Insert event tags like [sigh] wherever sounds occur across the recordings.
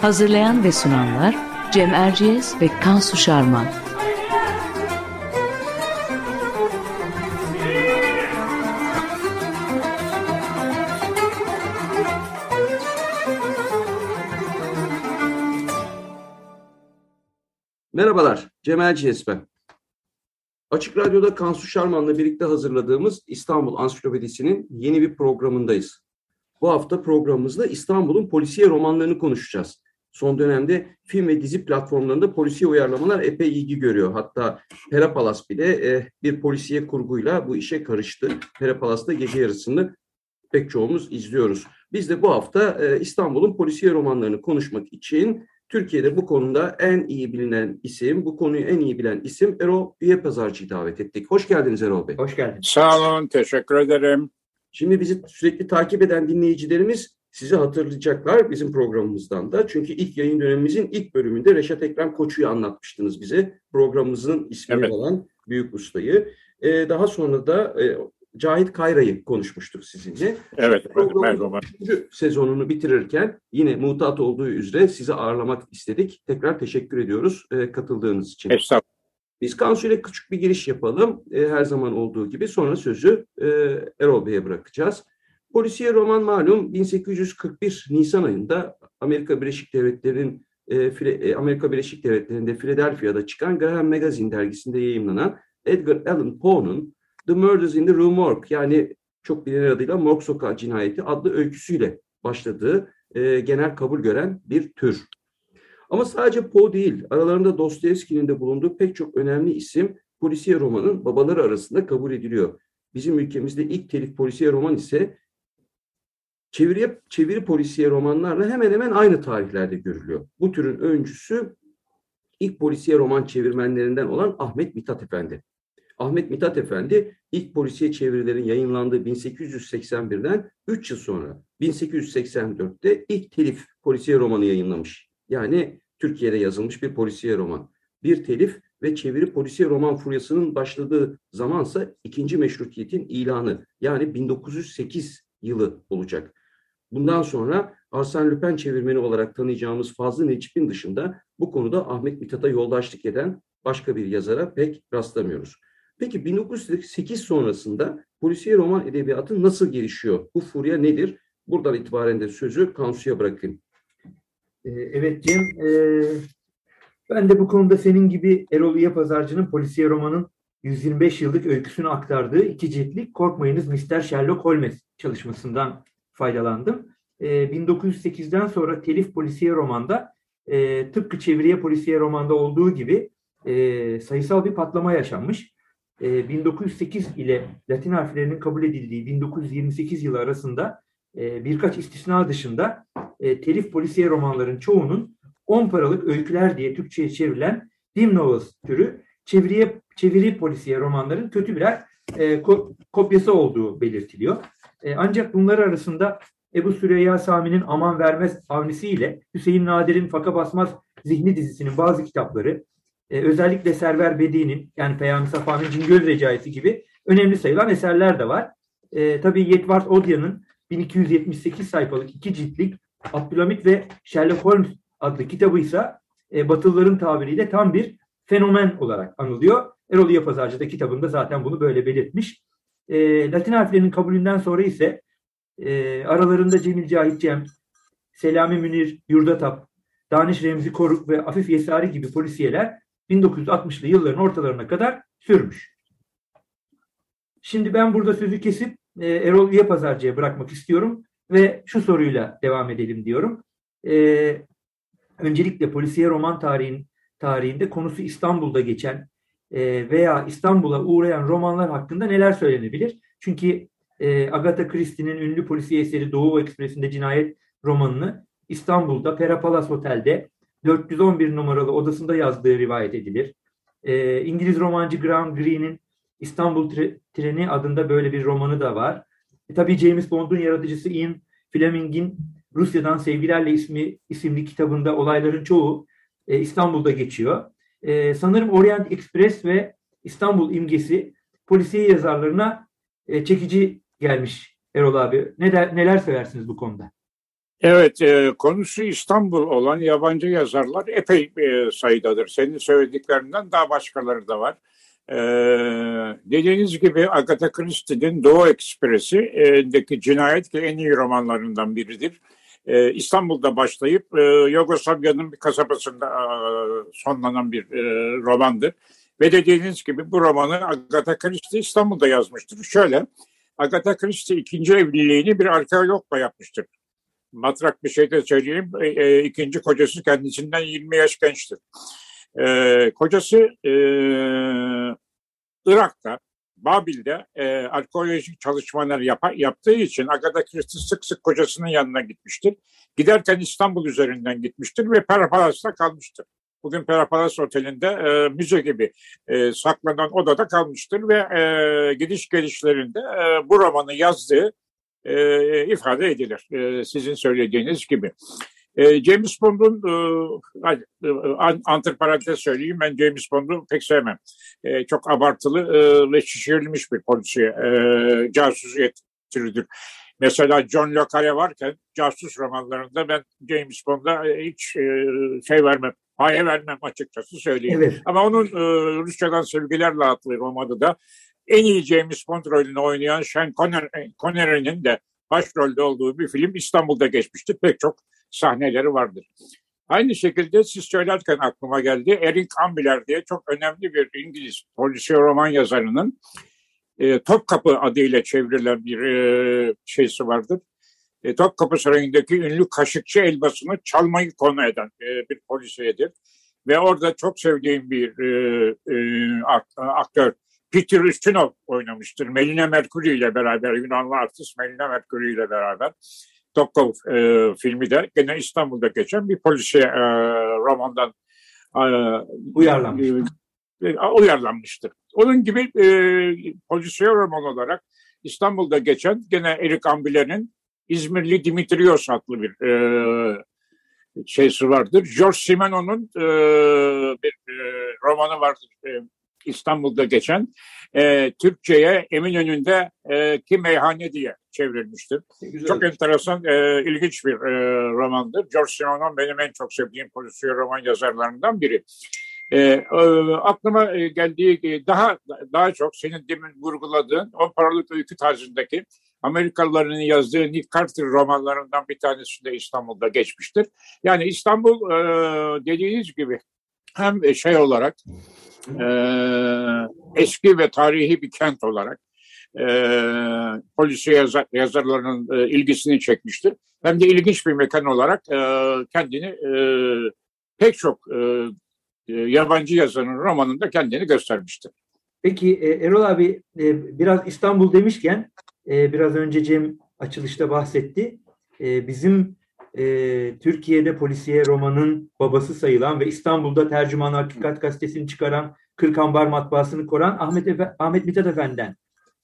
Hazırlayan ve sunanlar Cem Erciyes ve Kansu Şarman. Merhabalar, Cem Erciyes ben. Açık Radyo'da Kansu Şarman'la birlikte hazırladığımız İstanbul Ansiklopedisi'nin yeni bir programındayız. Bu hafta programımızda İstanbul'un polisiye romanlarını konuşacağız. Son dönemde film ve dizi platformlarında polisiye uyarlamalar epey ilgi görüyor. Hatta Perapalas bile e, bir polisiye kurguyla bu işe karıştı. Perapalas'ta gece yarısını pek çoğumuz izliyoruz. Biz de bu hafta e, İstanbul'un polisiye romanlarını konuşmak için Türkiye'de bu konuda en iyi bilinen isim, bu konuyu en iyi bilen isim Erol Üyepazarcı'yı davet ettik. Hoş geldiniz Erol Bey. Hoş geldiniz. Sağ olun, teşekkür ederim. Şimdi bizi sürekli takip eden dinleyicilerimiz sizi hatırlayacaklar bizim programımızdan da. Çünkü ilk yayın dönemimizin ilk bölümünde Reşat Ekrem Koçu'yu anlatmıştınız bize. Programımızın ismini evet. olan Büyük Usta'yı. Ee, daha sonra da e, Cahit Kayra'yı konuşmuştuk sizinle. Evet, merhaba. Sezonunu bitirirken yine mutat olduğu üzere sizi ağırlamak istedik. Tekrar teşekkür ediyoruz e, katıldığınız için. Estağfurullah. Biz Kansu ile küçük bir giriş yapalım. E, her zaman olduğu gibi sonra sözü e, Erol Bey'e bırakacağız. Polisiye roman malum 1841 Nisan ayında Amerika Birleşik Devletleri'nin e, Amerika Birleşik Devletleri'nde Philadelphia'da çıkan Graham Magazine dergisinde yayınlanan Edgar Allan Poe'nun The Murders in the Rue Morgue yani çok bilinen adıyla Morgue Sokağı Cinayeti adlı öyküsüyle başladığı e, genel kabul gören bir tür. Ama sadece Poe değil, aralarında Dostoyevski'nin de bulunduğu pek çok önemli isim polisiye romanın babaları arasında kabul ediliyor. Bizim ülkemizde ilk telif polisiye roman ise çeviri, çeviri polisiye romanlarla hemen hemen aynı tarihlerde görülüyor. Bu türün öncüsü ilk polisiye roman çevirmenlerinden olan Ahmet Mithat Efendi. Ahmet Mithat Efendi ilk polisiye çevirilerin yayınlandığı 1881'den 3 yıl sonra 1884'te ilk telif polisiye romanı yayınlamış. Yani Türkiye'de yazılmış bir polisiye roman. Bir telif ve çeviri polisiye roman furyasının başladığı zamansa ikinci meşrutiyetin ilanı yani 1908 yılı olacak. Bundan sonra Arsène Lupin çevirmeni olarak tanıyacağımız Fazlı Necip'in dışında bu konuda Ahmet Mithat'a yoldaşlık eden başka bir yazara pek rastlamıyoruz. Peki 1908 sonrasında polisiye roman edebiyatı nasıl gelişiyor? Bu furya nedir? Buradan itibaren de sözü Kansu'ya bırakayım. Ee, evet Cem, e, ben de bu konuda senin gibi Erol İye Pazarcı'nın polisiye romanın 125 yıllık öyküsünü aktardığı iki ciltlik Korkmayınız Mr. Sherlock Holmes çalışmasından faydalandım. E, 1908'den sonra telif polisiye romanda e, tıpkı çeviriye polisiye romanda olduğu gibi e, sayısal bir patlama yaşanmış. 1908 ee, ile Latin harflerinin kabul edildiği 1928 yılı arasında e, birkaç istisna dışında e, telif polisiye romanların çoğunun 10 paralık öyküler diye Türkçe'ye çevrilen dim novels türü çeviriye, çeviri polisiye romanların kötü birer e, kopyası olduğu belirtiliyor. ancak bunlar arasında Ebu Süreyya Sami'nin Aman Vermez Avnisi ile Hüseyin Nadir'in Faka Basmaz Zihni dizisinin bazı kitapları, e, özellikle Server Bedi'nin yani Peyami Safa'nın Cingöz Recaisi gibi önemli sayılan eserler de var. E, tabii Yetvart Odya'nın 1278 sayfalık iki ciltlik Abdülhamit ve Sherlock Holmes adlı kitabı ise e, Batılıların tabiriyle tam bir fenomen olarak anılıyor. Erol Yapazarcı da kitabında zaten bunu böyle belirtmiş. E, Latin harflerinin kabulünden sonra ise e, aralarında Cemil Cahit Cem, Selami Münir Yurdatap, Daniş Remzi Koruk ve Afif Yesari gibi polisiyeler 1960'lı yılların ortalarına kadar sürmüş. Şimdi ben burada sözü kesip e, Erol Üyepazarcı'ya bırakmak istiyorum ve şu soruyla devam edelim diyorum. E, öncelikle polisiye roman tarihin tarihinde konusu İstanbul'da geçen veya İstanbul'a uğrayan romanlar hakkında neler söylenebilir? Çünkü e, Agatha Christie'nin ünlü polisiye eseri Doğu Ekspresi'nde cinayet romanını İstanbul'da Pera Palace Otel'de 411 numaralı odasında yazdığı rivayet edilir. E, İngiliz romancı Graham Greene'in İstanbul Treni adında böyle bir romanı da var. E, tabii James Bond'un yaratıcısı Ian Fleming'in Rusya'dan Sevgilerle ismi isimli kitabında olayların çoğu e, İstanbul'da geçiyor. E, sanırım Orient Express ve İstanbul imgesi polisiye yazarlarına e, çekici gelmiş Erol abi. Ne der, neler söylersiniz bu konuda? Evet, e, konusu İstanbul olan yabancı yazarlar epey e, sayıdadır. Senin söylediklerinden daha başkaları da var. E, dediğiniz gibi Agatha Christie'nin Doğu Ekspresi'ndeki cinayet ki en iyi romanlarından biridir. E, İstanbul'da başlayıp e, Yugoslavya'nın bir kasabasında e, sonlanan bir e, romandır. Ve dediğiniz gibi bu romanı Agatha Christie İstanbul'da yazmıştır. Şöyle, Agatha Christie ikinci evliliğini bir arkeologla yapmıştır. Matrak bir şey de söyleyeyim, e, e, ikinci kocası kendisinden 20 yaş gençtir. E, kocası e, Irak'ta, Babil'de e, arkeolojik çalışmalar yap yaptığı için Agatha Christie sık sık kocasının yanına gitmiştir. Giderken İstanbul üzerinden gitmiştir ve Perapalas'ta kalmıştır. Bugün Perapalas Oteli'nde e, müze gibi e, saklanan odada kalmıştır ve e, gidiş gelişlerinde e, bu romanı yazdığı e, ifade edilir. E, sizin söylediğiniz gibi. E, James Bond'un e, e, antiparantez söyleyeyim ben James Bond'u pek sevmem. E, çok abartılı e, ve şişirilmiş bir polisiye e, casusiyet türüdür. Mesela John Le Carre varken casus romanlarında ben James Bond'a hiç e, şey vermem, paye vermem açıkçası söyleyeyim. Evet. Ama onun e, Rusçadan Sevgilerle adlı romanı da en iyi James Bond rolünü oynayan Sean Connery'nin de başrolde olduğu bir film İstanbul'da geçmişti. Pek çok sahneleri vardır. Aynı şekilde siz söylerken aklıma geldi. Eric Ambler diye çok önemli bir İngiliz polisiye roman yazarının e, Topkapı adıyla çevrilen bir e, şeysi vardır. E, Topkapı Sarayı'ndaki ünlü kaşıkçı elbasını çalmayı konu eden e, bir polisiyedir. Ve orada çok sevdiğim bir e, e, aktör Peter Ustinov oynamıştır. Melina Mercury ile beraber, Yunanlı artist Melina Mercury ile beraber. Topkov e, filmi de gene İstanbul'da geçen bir polisiye e, romandan e, uyarlanmış. E, e, uyarlanmıştır. Onun gibi e, polisiye roman olarak İstanbul'da geçen gene Erik Ambile'nin İzmirli Dimitrios adlı bir e, şeysi vardır. George Simenon'un e, bir e, romanı vardır. E, İstanbul'da geçen e, Türkçe'ye Eminönü'nde e, ki meyhane diye çevrilmiştir. Güzel. Çok enteresan, e, ilginç bir e, romandır. George Simenon benim en çok sevdiğim polisiye roman yazarlarından biri. E, e, aklıma e, geldiği daha daha çok senin demin vurguladığın o paralık öykü tarzındaki Amerikalıların yazdığı Nick Carter romanlarından bir tanesi de İstanbul'da geçmiştir. Yani İstanbul e, dediğiniz gibi hem şey olarak e, eski ve tarihi bir kent olarak e, polisiye yazar, yazarlarının e, ilgisini çekmiştir. Hem de ilginç bir mekan olarak e, kendini e, pek çok e, e, yabancı yazarın romanında kendini göstermiştir. Peki e, Erol abi e, biraz İstanbul demişken e, biraz önce Cem açılışta bahsetti. E, bizim e, Türkiye'de polisiye romanın babası sayılan ve İstanbul'da Tercüman Hakikat gazetesini çıkaran Kırkambar matbaasını koran Ahmet, Efe, Ahmet Mithat Efendi'den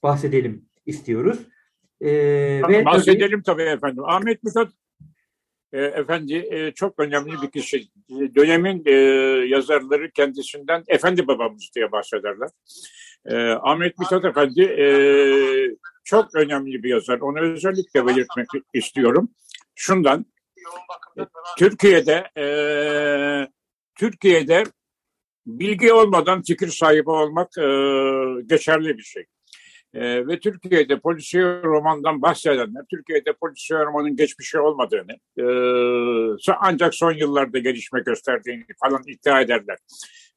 bahsedelim istiyoruz. E, ve bahsedelim tabii, tabii efendim. Ahmet Mithat e, Efendi e, çok önemli bir kişi. Dönemin e, yazarları kendisinden Efendi babamız diye bahsederler. E, Ahmet Mithat Efendi e, çok önemli bir yazar. Onu özellikle belirtmek istiyorum. Şundan, Türkiye'de e, Türkiye'de bilgi olmadan fikir sahibi olmak e, geçerli bir şey. E, ve Türkiye'de polisiye romandan bahsedenler, Türkiye'de polisiye romanın geçmişi olmadığını, e, ancak son yıllarda gelişme gösterdiğini falan iddia ederler.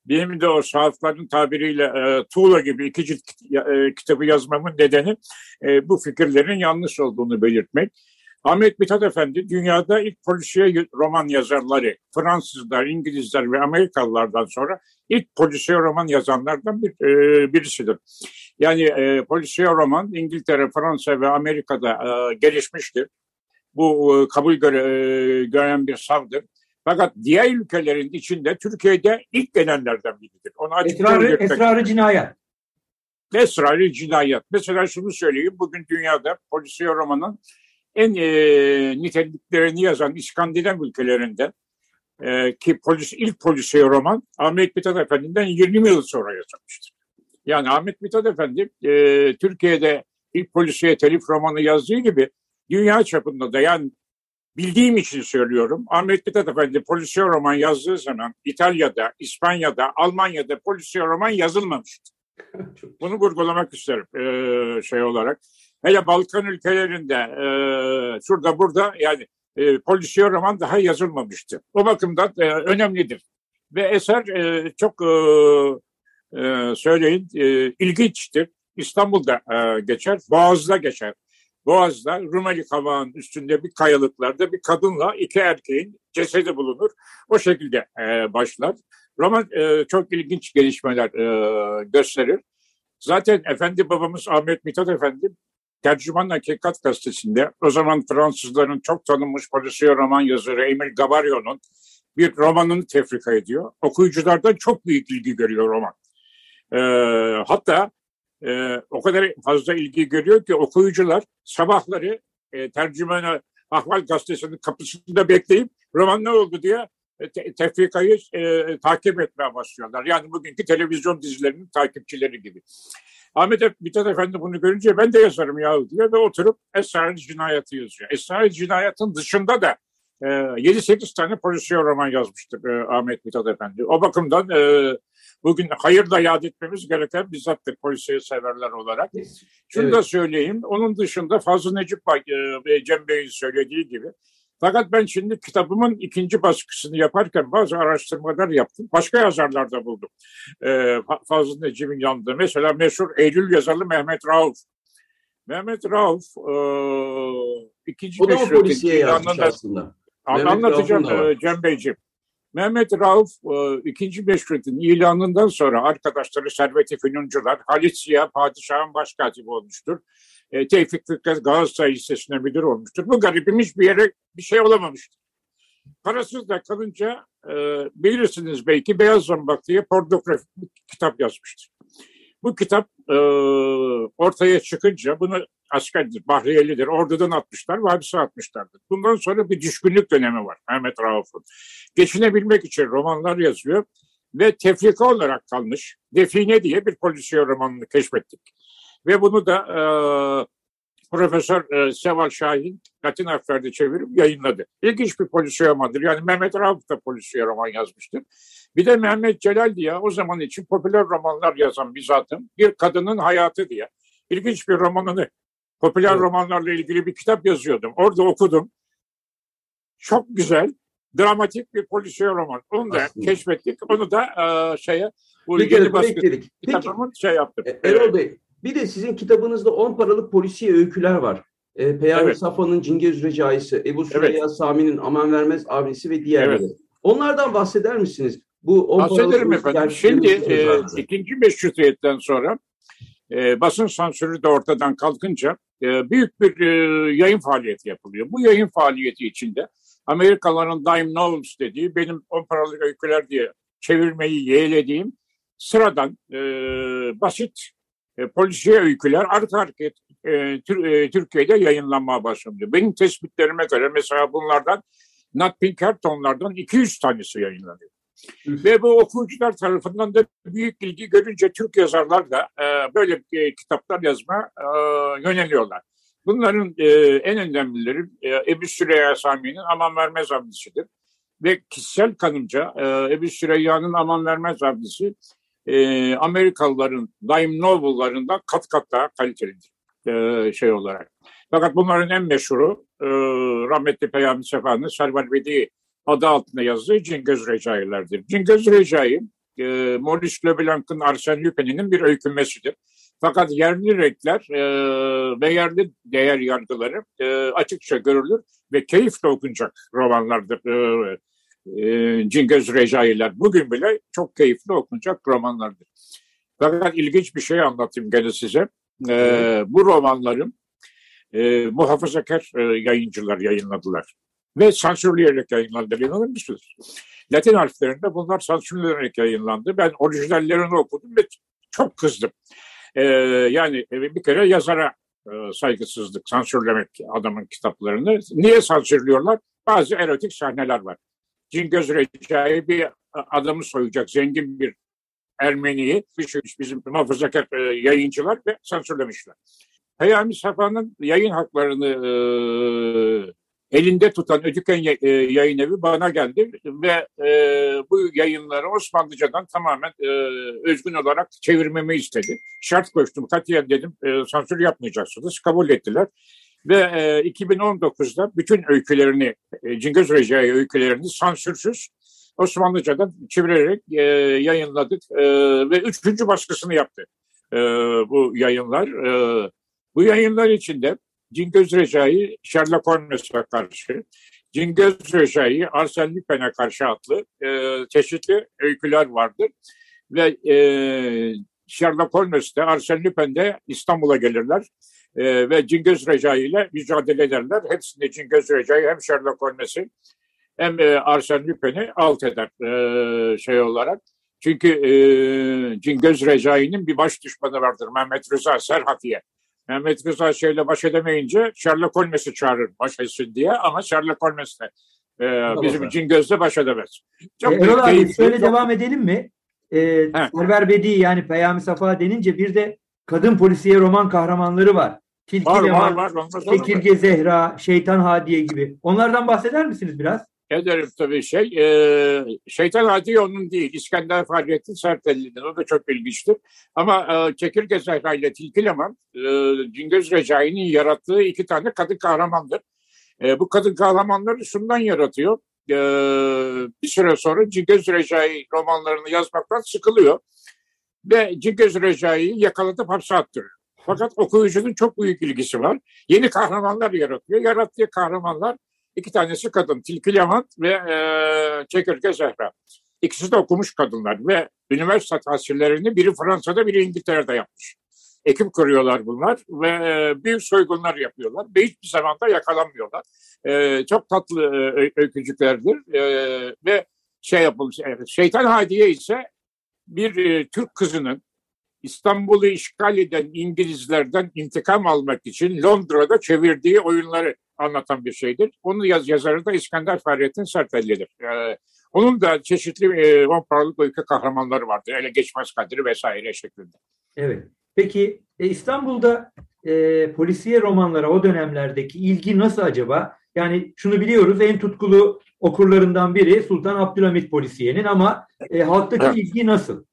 Benim de o sahafların tabiriyle e, tuğla gibi iki cilt e, kitabı yazmamın nedeni e, bu fikirlerin yanlış olduğunu belirtmek. Ahmet Mithat Efendi dünyada ilk polisiye roman yazarları, Fransızlar, İngilizler ve Amerikalılardan sonra ilk polisiye roman yazanlardan bir, e, birisidir. Yani e, polisiye roman İngiltere, Fransa ve Amerika'da e, gelişmiştir. Bu e, kabul göre, e, gören bir savdır. Fakat diğer ülkelerin içinde Türkiye'de ilk gelenlerden biridir. Onu esrarı, esrarı cinayet. Esrarı cinayet. Mesela şunu söyleyeyim. Bugün dünyada polisiye romanın en e, niteliklerini yazan İskandinav ülkelerinde e, ki polis, ilk polisiye roman Ahmet Mithat Efendi'den 20 yıl sonra yazılmıştır. Yani Ahmet Mithat Efendi e, Türkiye'de ilk polisiye telif romanı yazdığı gibi dünya çapında da yani bildiğim için söylüyorum. Ahmet Mithat Efendi polisiye roman yazdığı zaman İtalya'da, İspanya'da, Almanya'da polisiye roman yazılmamıştı. [laughs] Bunu vurgulamak isterim e, şey olarak. Hele Balkan ülkelerinde e, şurada burada yani e, polisiye roman daha yazılmamıştı. O bakımdan e, önemlidir. Ve eser e, çok e, e, söyleyin e, ilginçtir. İstanbul'da e, geçer, Boğaz'da geçer. Boğaz'da Rumeli Kavağı'nın üstünde bir kayalıklarda bir kadınla iki erkeğin cesedi bulunur. O şekilde e, başlar. Roman e, çok ilginç gelişmeler e, gösterir. Zaten Efendi babamız Ahmet Mithat Efendi Tercüman Hakikat Gazetesi'nde o zaman Fransızların çok tanınmış polisiye roman yazarı Emil Gavario'nun bir romanını tefrika ediyor. Okuyuculardan çok büyük ilgi görüyor roman. E, hatta e, o kadar fazla ilgi görüyor ki okuyucular sabahları e, tercümana Ahval Gazetesi'nin kapısında bekleyip roman ne oldu diye e, te, tefrikayı e, takip etmeye başlıyorlar. Yani bugünkü televizyon dizilerinin takipçileri gibi. Ahmet Mithat Efendi bunu görünce ben de yazarım ya diyor ve oturup Esrarlı Cinayet'i yazıyor. Esrarlı Cinayet'in dışında da e, 7-8 tane polisiye roman yazmıştır e, Ahmet Mithat Efendi. O bakımdan e, bugün hayırla yad etmemiz gereken bizzattır polisiye severler olarak. Şunu evet. da söyleyeyim. Onun dışında Fazıl Necip e, ve Cem Bey'in söylediği gibi fakat ben şimdi kitabımın ikinci baskısını yaparken bazı araştırmalar yaptım. Başka yazarlar da buldum. Ee, Fazıl Necip'in yanında. Mesela meşhur Eylül yazarlı Mehmet Rauf. Mehmet Rauf e, ikinci o da o polisiye yazmış aslında. Anlatacağım e, Cem Beyciğim. Mehmet Rauf e, ikinci meşrutin ilanından sonra arkadaşları Servet-i Fünuncular, Halit Ziya padişahın başkatibi olmuştur. E, Tevfik Fikret Galatasaray Lisesi'ne müdür olmuştur. Bu garibim hiçbir yere bir şey olamamıştır. Parasız da kalınca e, bilirsiniz belki Beyaz Zambak diye pornografik bir kitap yazmıştır. Bu kitap e, ortaya çıkınca bunu askerdir, Bahriyelidir, ordudan atmışlar hapse atmışlardır. Bundan sonra bir düşkünlük dönemi var Mehmet Rauf'un. Geçinebilmek için romanlar yazıyor ve tefrika olarak kalmış Define diye bir polisiye romanını keşfettik. Ve bunu da e, Profesör e, Seval Şahin Latin harflerde çevirip yayınladı. İlginç bir polisiye romandır. Yani Mehmet Rauf da polisiye roman yazmıştır. Bir de Mehmet Celal diye o zaman için popüler romanlar yazan bir zatım. Bir kadının hayatı diye. İlginç bir romanını popüler evet. romanlarla ilgili bir kitap yazıyordum. Orada okudum. Çok güzel, dramatik bir polisiye roman. Onu da Aslında. keşfettik. Onu da e, şeye bu yeni baskı kitabımın şey yaptım. E, Erol Bey, bir de sizin kitabınızda 10 paralık polisiye öyküler var. E, Peyami evet. Safa'nın Cingöz Recaisi, Ebu Süreyya evet. Sami'nin Aman Vermez abisi ve diğerleri. Evet. Onlardan bahseder misiniz? Bu 10 Bahsederim efendim. Şimdi e, ikinci meşrutiyetten sonra e, basın sansürü de ortadan kalkınca e, büyük bir e, yayın faaliyeti yapılıyor. Bu yayın faaliyeti içinde Amerikalıların Dime Novels dediği benim 10 paralık öyküler diye çevirmeyi yeğlediğim sıradan e, basit e, polisiye öyküler arka hareket e, tür, e, Türkiye'de yayınlanmaya başlandı. Benim tespitlerime göre mesela bunlardan Nat Pinkerton'lardan 200 tanesi yayınlanıyor. Ve bu okuyucular tarafından da büyük ilgi görünce Türk yazarlar da e, böyle e, kitaplar yazma e, yöneliyorlar. Bunların e, en önemlileri e, Ebu Süreyya Sami'nin Aman Vermez abdisidir. Ve kişisel kanımca e, Ebu Süreyya'nın Aman Vermez abdisi e, Amerikalıların Dime Noble'larından kat kat daha kalitelidir e, şey olarak. Fakat bunların en meşhuru e, rahmetli Peyami Sefa'nın Servar Bedi adı altında yazdığı Cingöz Recai'lerdir. Cingöz Recai, e, Maurice Leblanc'ın Arsène Lupin'in bir öykünmesidir. Fakat yerli renkler e, ve yerli değer yargıları e, açıkça görülür ve keyifle okunacak romanlardır. E, e, Cingöz Recai'ler bugün bile çok keyifli okunacak romanlardır. Fakat ilginç bir şey anlatayım gene size. Ee, bu romanlarım e, muhafazakar e, yayıncılar yayınladılar. Ve sansürleyerek yayınlandı. İnanır mısınız? Latin harflerinde bunlar sansürlenerek yayınlandı. Ben orijinallerini okudum ve çok kızdım. Ee, yani bir kere yazara e, saygısızlık, sansürlemek adamın kitaplarını. Niye sansürlüyorlar? Bazı erotik sahneler var. Cingöz Recai bir adamı soyacak zengin bir Ermeniyi şey, bizim muhafazakar e, yayıncılar ve sansürlemişler. Peyami Safa'nın yayın haklarını e, elinde tutan Ödüken e, yayın evi bana geldi ve e, bu yayınları Osmanlıcadan tamamen e, özgün olarak çevirmemi istedi. Şart koştum, katiyen dedim e, sansür yapmayacaksınız. Kabul ettiler. Ve e, 2019'da bütün öykülerini, e, Cingöz Recai öykülerini sansürsüz Osmanlıcadan çevirerek e, yayınladık e, ve üçüncü baskısını yaptı e, bu yayınlar. E, bu yayınlar içinde Cingöz Recai Sherlock Holmes'e karşı, Cingöz Recai Arsene Lupin'e karşı adlı e, çeşitli öyküler vardır. Ve e, Sherlock Holmes Arsene Lupin İstanbul'a gelirler. E, ve Cingöz Recai ile mücadele ederler. Hepsinde Cingöz Recai hem Sherlock Holmes'i hem e, Arsene Lupin'i alt eder e, şey olarak. Çünkü e, Cingöz Recai'nin bir baş düşmanı vardır Mehmet Rıza Serhafiye. Mehmet Rıza şeyle baş edemeyince Sherlock Holmes'i çağırır baş etsin diye ama Sherlock Holmes de e, bizim Cingöz'le baş edemez. Çok e, Erol abi şöyle çok... devam edelim mi? E, Server Bedi yani Peyami Safa denince bir de kadın polisiye roman kahramanları var. Tilki var, Leman, var, var, Çekirge Zehra, Şeytan Hadiye gibi. Onlardan bahseder misiniz biraz? Ederim tabii şey. E, Şeytan Hadi onun değil. İskender Fahrettin Sertelli'nin. O da çok ilginçtir. Ama e, Çekirge Zehra ile Tilki Leman e, Cingöz Recai'nin yarattığı iki tane kadın kahramandır. E, bu kadın kahramanları şundan yaratıyor. E, bir süre sonra Cingöz Recai romanlarını yazmaktan sıkılıyor. Ve Cingöz Recai'yi yakalatıp hapse attırıyor. Fakat okuyucunun çok büyük ilgisi var. Yeni kahramanlar yaratıyor. Yarattığı kahramanlar İki tanesi kadın. Tilki Levent ve e, Çekirge Zehra. İkisi de okumuş kadınlar ve üniversite tahsillerini biri Fransa'da biri İngiltere'de yapmış. Ekip kuruyorlar bunlar ve e, büyük soygunlar yapıyorlar ve hiçbir zaman da yakalanmıyorlar. E, çok tatlı e, öykücüklerdir e, ve şey yapılmış. Şeytan Hadiye ise bir e, Türk kızının İstanbul'u işgal eden İngilizlerden intikam almak için Londra'da çevirdiği oyunları anlatan bir şeydir. Onun yaz yazarı da İskender Fahrettin Sertelli'dir. Ee, onun da çeşitli e, paralık öykü kahramanları vardır. Ele geçmez kadri vesaire şeklinde. Evet. Peki e, İstanbul'da e, polisiye romanlara o dönemlerdeki ilgi nasıl acaba? Yani şunu biliyoruz en tutkulu okurlarından biri Sultan Abdülhamit polisiyenin ama e, halktaki evet. ilgi nasıl?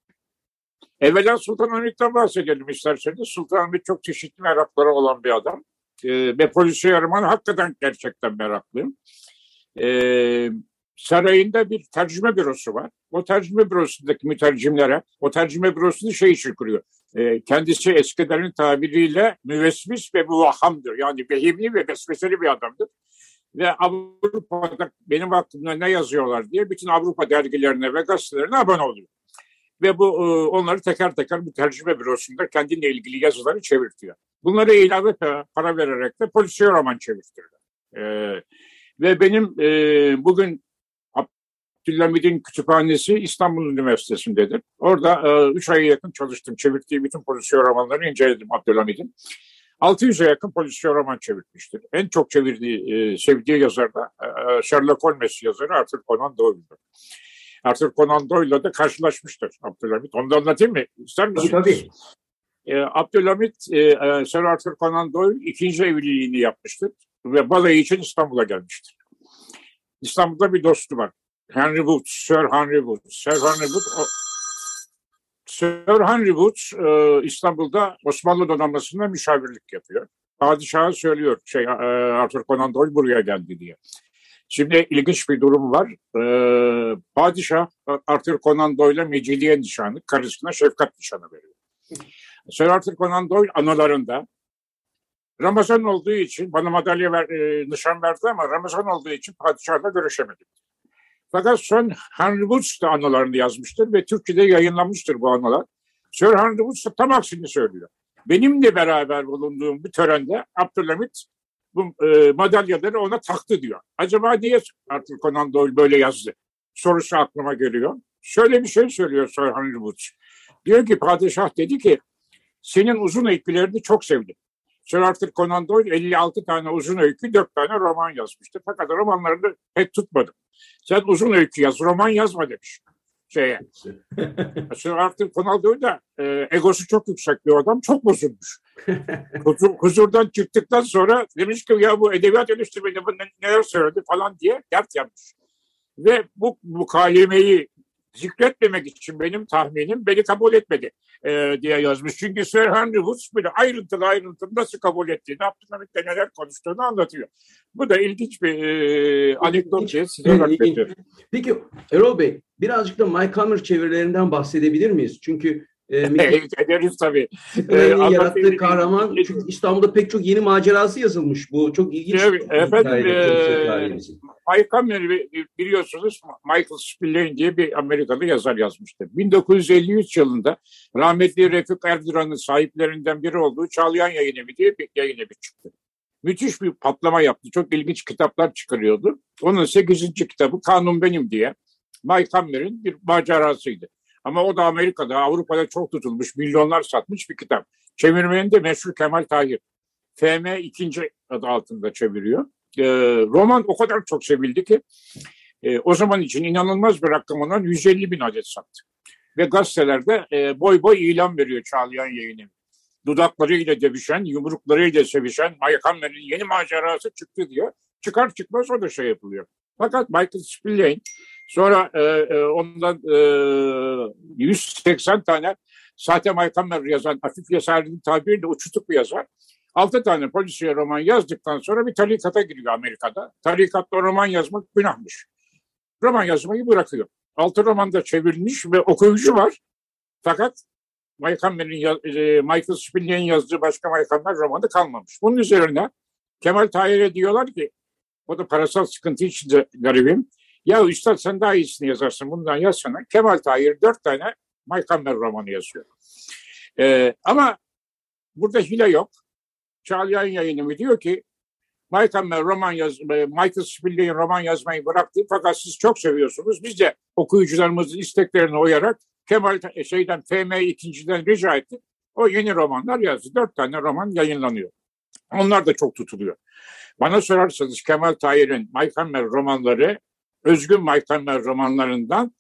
Evvela Sultan Hamit'ten bahsedelim isterseniz. Sultan Hamit çok çeşitli merakları olan bir adam. E, ve polisiye roman hakikaten gerçekten meraklıyım. E, sarayında bir tercüme bürosu var. O tercüme bürosundaki mütercimlere, o tercüme bürosunu şey için kuruyor. E, kendisi eskilerin tabiriyle müvesvis ve muvahamdır. Yani behimli ve vesveseli bir adamdır. Ve Avrupa'da benim aklımda ne yazıyorlar diye bütün Avrupa dergilerine ve gazetelerine abone oluyor. Ve bu e, onları teker teker bir tercüme bürosunda kendinle ilgili yazıları çevirtiyor. Bunları ilave para vererek de polisiye roman çevirtiyorlar. Ee, ve benim e, bugün Abdülhamid'in kütüphanesi İstanbul Üniversitesi'ndedir. Orada e, üç aya yakın çalıştım. Çevirdiği bütün polisiye romanları inceledim Abdülhamid'in. 600'e yakın polisiye roman çevirmiştir. En çok çevirdiği, e, sevdiği yazar da e, Sherlock Holmes yazarı Arthur Conan Doyle'dur. Arthur Conan Doyle'la da karşılaşmıştır Abdülhamid. Onu da anlatayım mı? İster misiniz? Tabii. E, Abdülhamit, e, e, Sir Arthur Conan Doyle ikinci evliliğini yapmıştır ve balayı için İstanbul'a gelmiştir. İstanbul'da bir dostu var. Henry Wood, Sir Henry Wood. Sir Henry Wood, o, Sir Henry Wood e, İstanbul'da Osmanlı donanmasında müşavirlik yapıyor. Padişaha söylüyor şey, e, Arthur Conan Doyle buraya geldi diye. Şimdi ilginç bir durum var. Ee, padişah Arthur Conan Doyle'a Mecidiye nişanı, karısına şefkat nişanı veriyor. Sir Arthur Conan Doyle anılarında Ramazan olduğu için bana madalya ver, e, nişan verdi ama Ramazan olduğu için padişahla görüşemedim. Fakat son Henry Woods da anılarını yazmıştır ve Türkçe'de yayınlanmıştır bu anılar. Sir Henry Woods tam aksini söylüyor. Benimle beraber bulunduğum bir törende Abdülhamit bu e, madalyaları ona taktı diyor. Acaba niye Arthur Conan Doyle böyle yazdı? Sorusu aklıma geliyor. Şöyle bir şey söylüyor Sir Henry Woods. Diyor ki padişah dedi ki senin uzun öykülerini çok sevdim. Sir Arthur Conan Doyle 56 tane uzun öykü, 4 tane roman yazmıştı. Fakat romanlarını pek tutmadım. Sen uzun öykü yaz, roman yazma demiş şeye. Arthur Conan Doyle da e, egosu çok yüksek bir adam, çok bozulmuş. [laughs] Huzur, huzurdan çıktıktan sonra demiş ki ya bu edebiyat eleştirmeni bu neler söyledi falan diye dert yapmış. Ve bu mukalemeyi zikretmemek için benim tahminim beni kabul etmedi e, diye yazmış. Çünkü Sir Henry Woods böyle ayrıntılı ayrıntılı nasıl kabul ettiğini, Abdülhamit'le neler konuştuğunu anlatıyor. Bu da ilginç bir e, anekdot diye size nakledeceğim. Peki Erol Bey birazcık da Mike Hammer çevirilerinden bahsedebilir miyiz? Çünkü [laughs] ederiz tabii. E, yarattığı kahraman çünkü İstanbul'da pek çok yeni macerası yazılmış. Bu çok ilginç. Evet, efendim, e, Mike biliyorsunuz Michael Spillane diye bir Amerikalı yazar yazmıştı. 1953 yılında rahmetli Refik Erduran'ın sahiplerinden biri olduğu Çağlayan Yayın Evi diye bir yayın evi çıktı. Müthiş bir patlama yaptı. Çok ilginç kitaplar çıkarıyordu. Onun 8. kitabı Kanun Benim diye Mike Hammer'in bir macerasıydı. Ama o da Amerika'da, Avrupa'da çok tutulmuş, milyonlar satmış bir kitap. Çevirmeni de meşhur Kemal Tahir. FM ikinci adı altında çeviriyor. E, roman o kadar çok sevildi ki e, o zaman için inanılmaz bir rakam olan 150 bin adet sattı. Ve gazetelerde e, boy boy ilan veriyor Çağlayan yayını. Dudaklarıyla dövüşen, yumruklarıyla sevişen Mike yeni macerası çıktı diyor. Çıkar çıkmaz o da şey yapılıyor. Fakat Michael Spillane sonra e, e, ondan e, 180 tane sahte Mike yazan, Afif Yasar'ın tabiriyle uçutuk bir yazar. Altı tane polisiye roman yazdıktan sonra bir tarikata giriyor Amerika'da. Tarikatta roman yazmak günahmış. Roman yazmayı bırakıyor. Altı roman da çevrilmiş ve okuyucu var. Fakat Michael, e, Michael Spillane yazdığı başka Michael romanı kalmamış. Bunun üzerine Kemal Tahir'e diyorlar ki o da parasal sıkıntı içinde garibim. Ya üstad sen daha iyisini yazarsın bundan yazsana. Kemal Tahir dört tane Michael romanı yazıyor. Ee, ama burada hile yok. Çağlayan yayınımı diyor ki Michael roman yaz, Michael Spillane roman yazmayı bıraktı fakat siz çok seviyorsunuz. Biz de okuyucularımızın isteklerine uyarak Kemal şeyden FM ikinciden rica ettik. O yeni romanlar yazdı. Dört tane roman yayınlanıyor. Onlar da çok tutuluyor. Bana sorarsanız Kemal Tahir'in Michael romanları özgün Michael romanlarından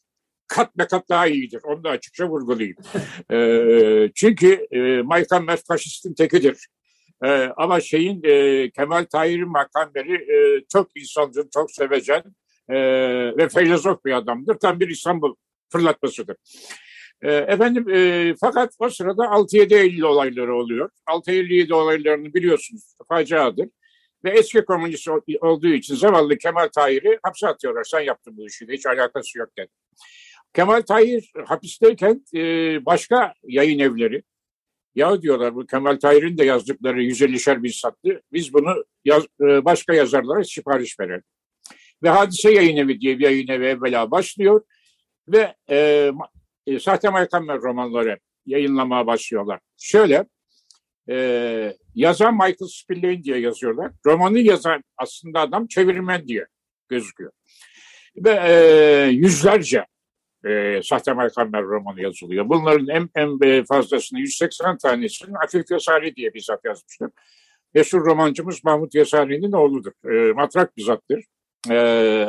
kat be kat daha iyidir. Onu da açıkça vurgulayayım. [laughs] e, çünkü e, Michael faşistin tekidir. E, ama şeyin e, Kemal Tahir'in makamları e, çok insancıl, çok sevecen e, ve filozof bir adamdır. Tam bir İstanbul fırlatmasıdır. E, efendim e, fakat o sırada 6-7 Eylül olayları oluyor. 6-7 olaylarını biliyorsunuz faciadır. Ve eski komünist olduğu için zavallı Kemal Tahir'i hapse atıyorlar. Sen yaptın bu işi. Hiç alakası yok dedi. Kemal Tahir hapisteyken başka yayın evleri, ya diyorlar bu Kemal Tahir'in de yazdıkları 150'şer bin sattı. Biz bunu yaz, başka yazarlara sipariş verelim. Ve Hadise Yayın Evi diye bir yayın evi evvela başlıyor. Ve e, Sahte Maykammer romanları yayınlamaya başlıyorlar. Şöyle, e, yazan Michael Spillane diye yazıyorlar. Romanı yazan aslında adam çevirmen diye gözüküyor. Ve e, yüzlerce e, Sahte Maykammer romanı yazılıyor. Bunların en, en fazlasını 180 tanesini Afif Yasari diye bizzat yazmıştır. Meşhur romancımız Mahmut Yasari'nin oğludur. E, matrak bir zattır e,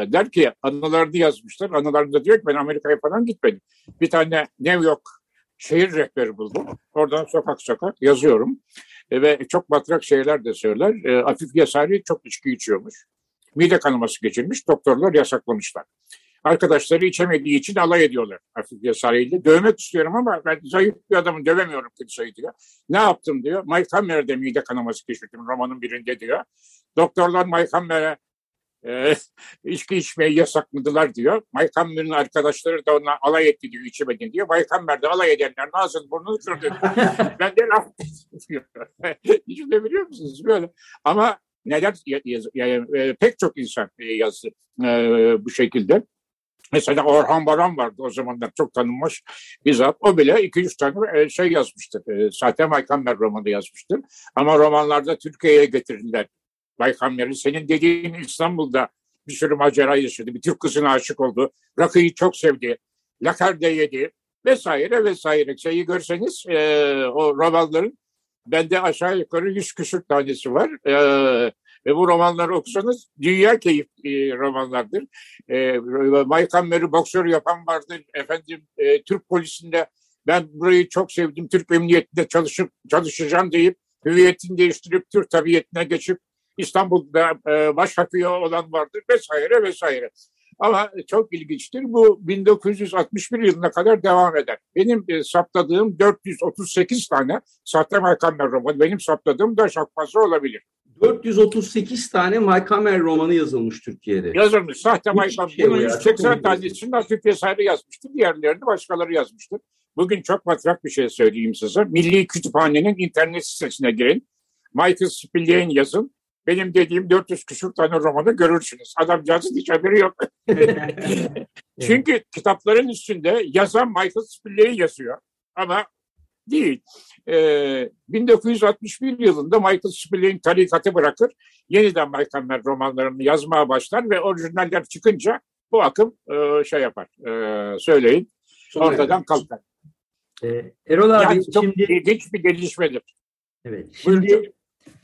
der ki anılarını yazmışlar. Anılarında diyor ki ben Amerika'ya falan gitmedim. Bir tane New York şehir rehberi buldum. Oradan sokak sokak yazıyorum. E, ve çok batrak şeyler de söyler. E, Afif Yasari çok içki içiyormuş. Mide kanaması geçirmiş. Doktorlar yasaklamışlar. Arkadaşları içemediği için alay ediyorlar Afif Yasari ile. Dövmek istiyorum ama ben zayıf bir adamı dövemiyorum kimseyi diyor. Ne yaptım diyor. Mike Hammer'de mide kanaması geçirdim romanın birinde diyor. Doktorlar Mike Hammer'e e, [laughs] içki içmeyi yasakladılar diyor. Maykamber'in arkadaşları da ona alay etti diyor içemedin diyor. Maykamber de alay edenler ağzını burnunu kırdı. [laughs] ben de laf [laughs] diyor. De biliyor musunuz böyle. Ama neden yaz, yani, e, pek çok insan yazdı e, bu şekilde. Mesela Orhan Baran vardı o zamanlar çok tanınmış bir zat. O bile 200 tane e, şey yazmıştır. E, Sahte Maykamber romanı yazmıştır. Ama romanlarda Türkiye'ye getirirler. Maykamber'i senin dediğin İstanbul'da bir sürü macera yaşadı. Bir Türk kızına aşık oldu. Rakıyı çok sevdi. Lakarda yedi vesaire vesaire. Şeyi görseniz e, o romanların bende aşağı yukarı yüz küsür tanesi var. E, ve bu romanları okusanız dünya keyif e, romanlardır. E, Maykamber'i boksör yapan vardır. Efendim e, Türk polisinde ben burayı çok sevdim. Türk emniyetinde çalışıp çalışacağım deyip hüviyetini değiştirip Türk tabiyetine geçip İstanbul'da e, baş olan vardır vesaire vesaire. Ama çok ilginçtir. Bu 1961 yılına kadar devam eder. Benim e, saptadığım 438 tane sahte Maykamber romanı. Benim saptadığım da çok fazla olabilir. 438 tane Maykamer romanı yazılmış Türkiye'de. Yazılmış. Sahte Maykamer. Şey Bunun 180 tanesini Hafif Yasarı yazmıştır. Diğerlerini başkaları yazmıştır. Bugün çok matrak bir şey söyleyeyim size. Milli Kütüphane'nin internet sitesine girin. Michael Spillane yazın. Benim dediğim 400 küsur tane romanı görürsünüz. Adamcağızın hiç haberi yok. [laughs] Çünkü kitapların üstünde yazan Michael Spillane yazıyor. Ama değil. Ee, 1961 yılında Michael Spillane tarikatı bırakır. Yeniden Maykamber romanlarını yazmaya başlar ve orijinaller çıkınca bu akım e, şey yapar. E, söyleyin. Sonra ortadan kalkar. Ee, Erol abi yani çok şimdi... ilginç bir gelişmedir. Evet. Şimdi Buyurun.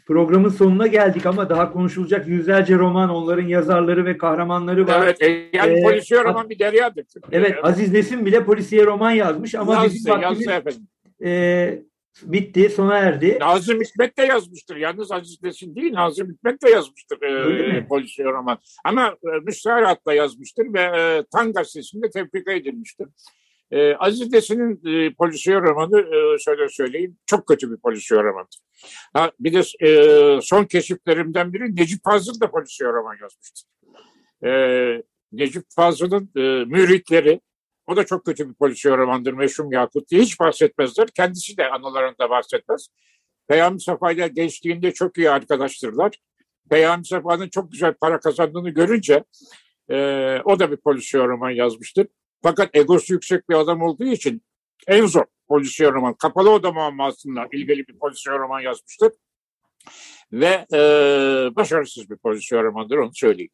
Programın sonuna geldik ama daha konuşulacak yüzlerce roman, onların yazarları ve kahramanları var. Evet. E, yani ee, polisiye roman bir deryadır. Evet. Aziz Nesin bile polisiye roman yazmış ama yazdı, bizim vaktimiz, e, bitti, sona erdi. Nazım Hikmet de yazmıştır. Yalnız Aziz Nesin değil, Nazım Hikmet de yazmıştır e, polisiye roman. Ama e, müstaharatla yazmıştır ve e, Tan gazetesinde tefrika edilmiştir. E, Aziz Nesin'in e, polisiye romanı e, şöyle söyleyeyim, çok kötü bir polisiye romandır. Ha, bir de e, son keşiflerimden biri Necip Fazıl da polisiye roman yazmıştır. E, Necip Fazıl'ın e, müritleri, o da çok kötü bir polisiye romandır Meşhum Yakut diye hiç bahsetmezler. Kendisi de anılarında bahsetmez. Peyami Safa ile gençliğinde çok iyi arkadaştırlar. Peyami Safa'nın çok güzel para kazandığını görünce e, o da bir polisiye roman yazmıştır. Fakat egosu yüksek bir adam olduğu için en zor polisiye roman. Kapalı Oda muammasıyla ilgili bir polisiye roman yazmıştır. Ve e, başarısız bir polisiye romandır onu söyleyeyim.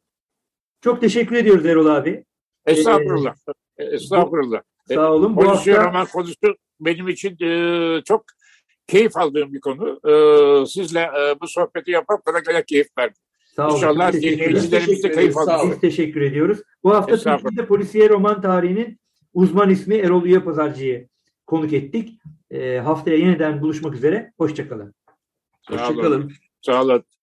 Çok teşekkür ediyoruz Erol abi. Estağfurullah. Ee, Estağfurullah. Sağ olun. Bu Polisiye hafta... roman konusu benim için e, çok keyif aldığım bir konu. E, sizle e, bu sohbeti yapıp bana gene keyif verdim. Sağ olun. İnşallah dinleyicilerimiz de keyif alır. Biz teşekkür ediyoruz. Bu hafta Türkiye'de polisiye roman tarihinin uzman ismi Erol Üye Pazarcı'yı konuk ettik. E, haftaya yeniden buluşmak üzere. Hoşçakalın. Hoşçakalın. Sağ olun.